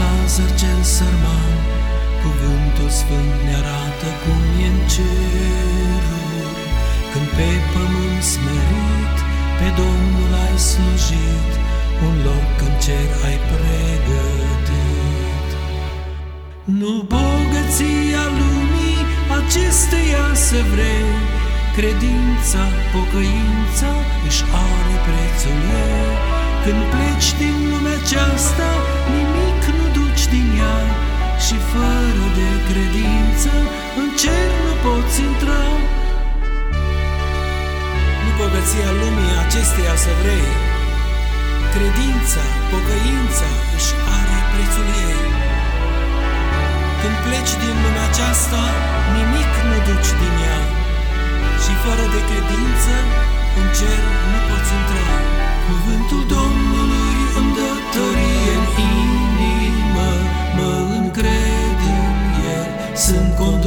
Lazar cel sărman, cuvântul sfânt ne arată cum e în ceruri, când pe pământ smerit, pe Domnul ai slujit, un loc în cer ai pregătit. Nu bogăția lumii acesteia să vrei, Credința, pocăința își are prețul ei. Când pleci din lumea aceasta, nimic nu duci din ea. Și fără de credință, în cer nu poți intra. Nu bogăția lumii acesteia să vrei, Credința, pocăința își are prețul ei. Când pleci din lumea aceasta, nimic nu duci din ea. Și fără de credință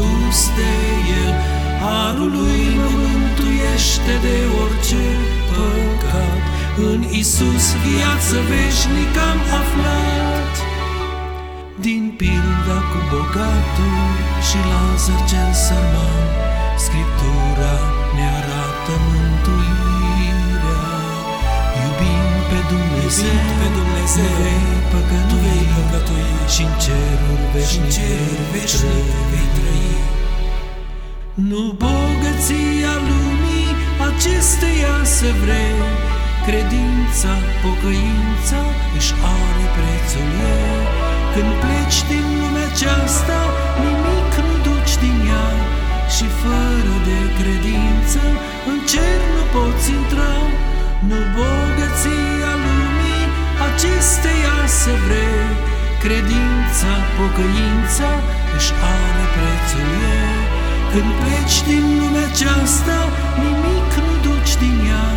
sunt condus de El. Harul lui mă mântuiește de orice păcat, în Isus viață veșnică am aflat. Din pilda cu bogatul și Lazar cel sărman, Dumnezeu, Iubind pe Dumnezeu, nu vei păcătui, nu vei păcătui, și în ceruri veșnic, și în ceruri veșnic vei trăi. Nu bogăția lumii acesteia să vrei, Credința, pocăința își are prețul ei. Când pleci din lumea aceasta, nimic nu duci din ea Și fără de credință, în cer nu poți intra Nu bogăția lumii acesteia să vrei, Credința, pocăința își are prețul ei. Când pleci din lumea aceasta, nimic nu duci din ea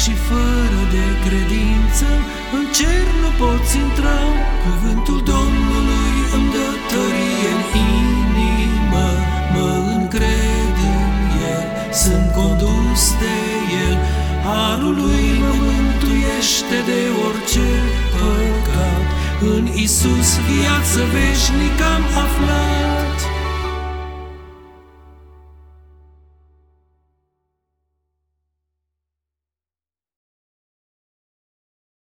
și fără de credință în cer nu poți intra. Cuvântul în Isus viață veșnică am aflat.